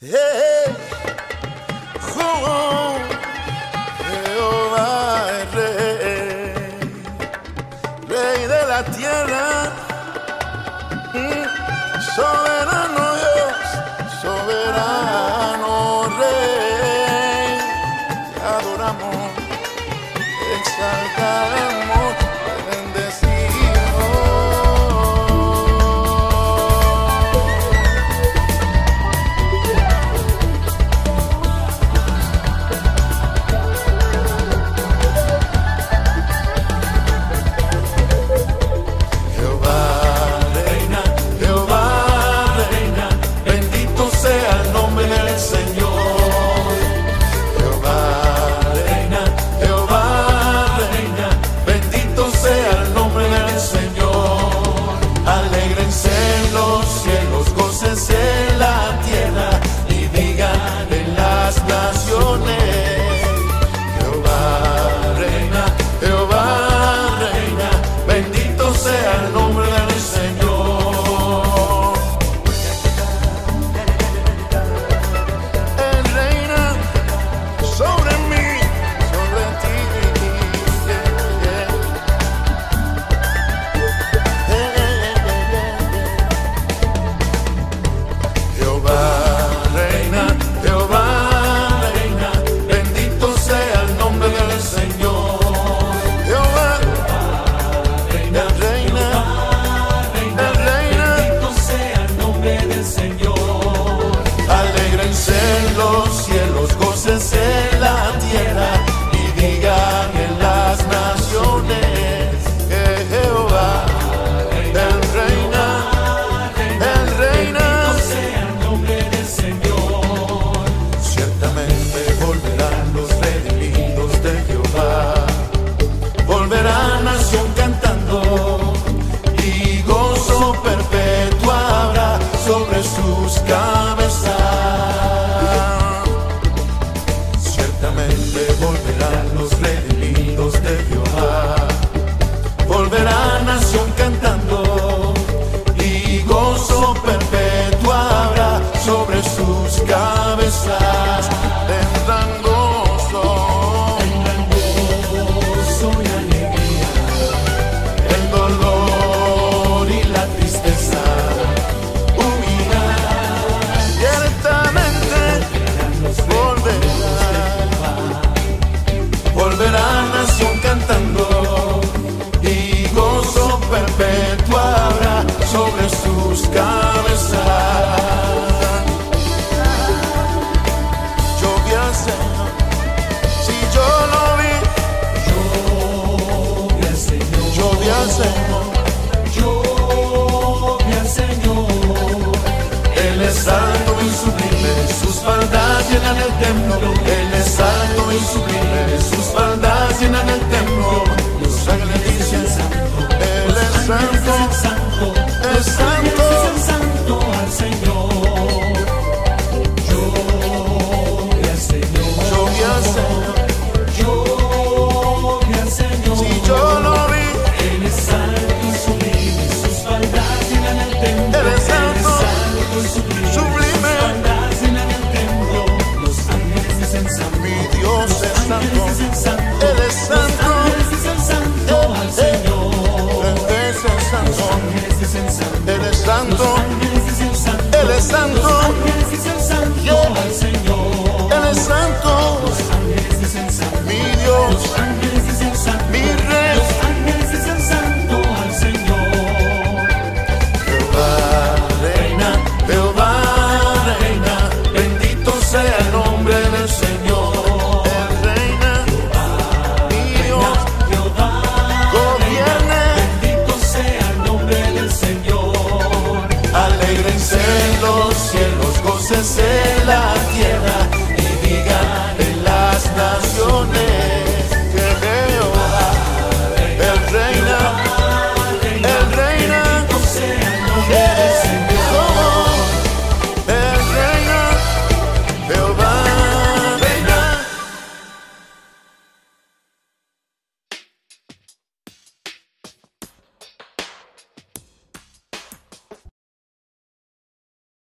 Jehová es rey, rey de la tierra, soberano Dios, soberano rey, te adoramos, exaltado. alegrense en al Señor. Lluvia, Señor. Él es santo y sublime, sus maldades llenan el templo. Él es santo y sublime.